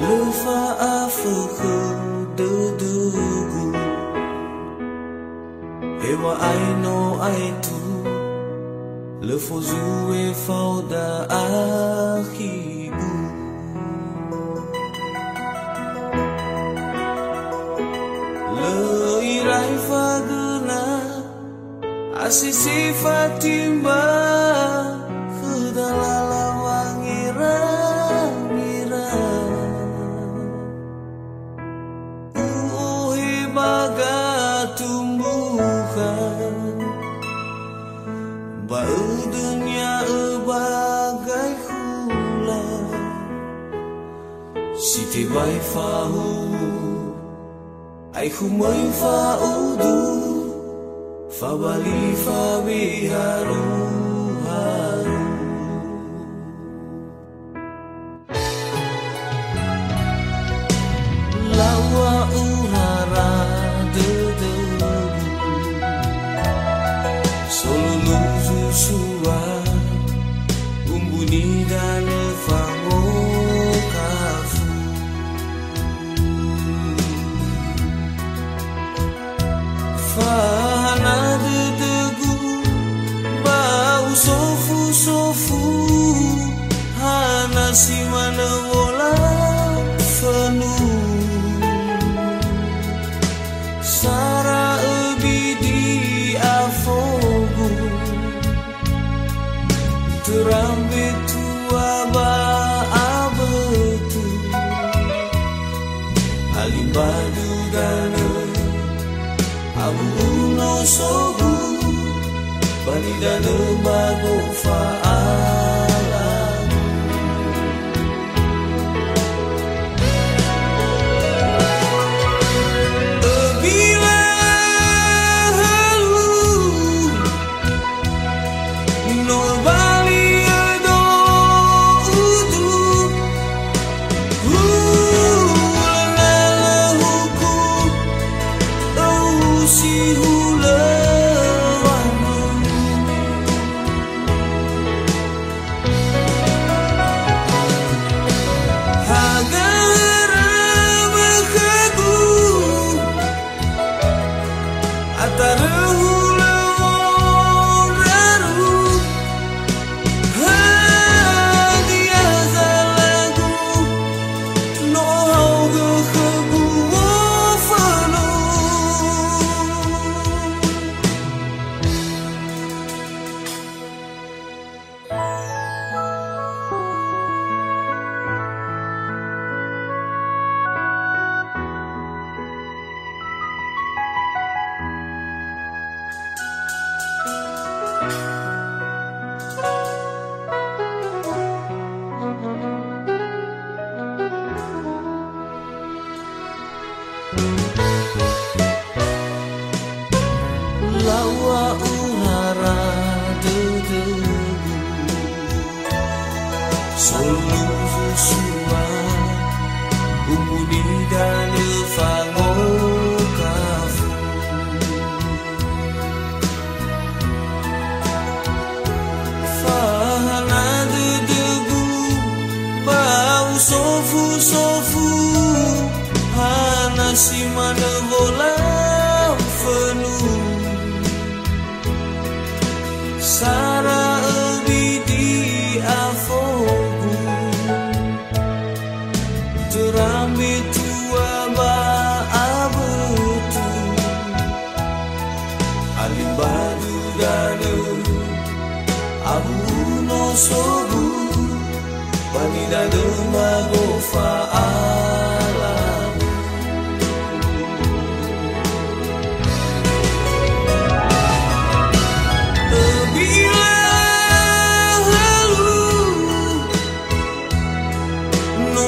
lufa afuku dudugu. Ewa aino aitu Lufuzu e fauda ahibu Luirai faguna Asisi fatimba thì mai pha u. Ai khu mới pha u du pha bali pha biharu sogu. Bani dana bago fa'alam 呼吸冷了。Solo sua Umuni dan fango kafu Fahana de degu Bau sofu sofu Hana si mana bola fenu Dana Abu no sogu Bani dana mago fa'alam Bila halu No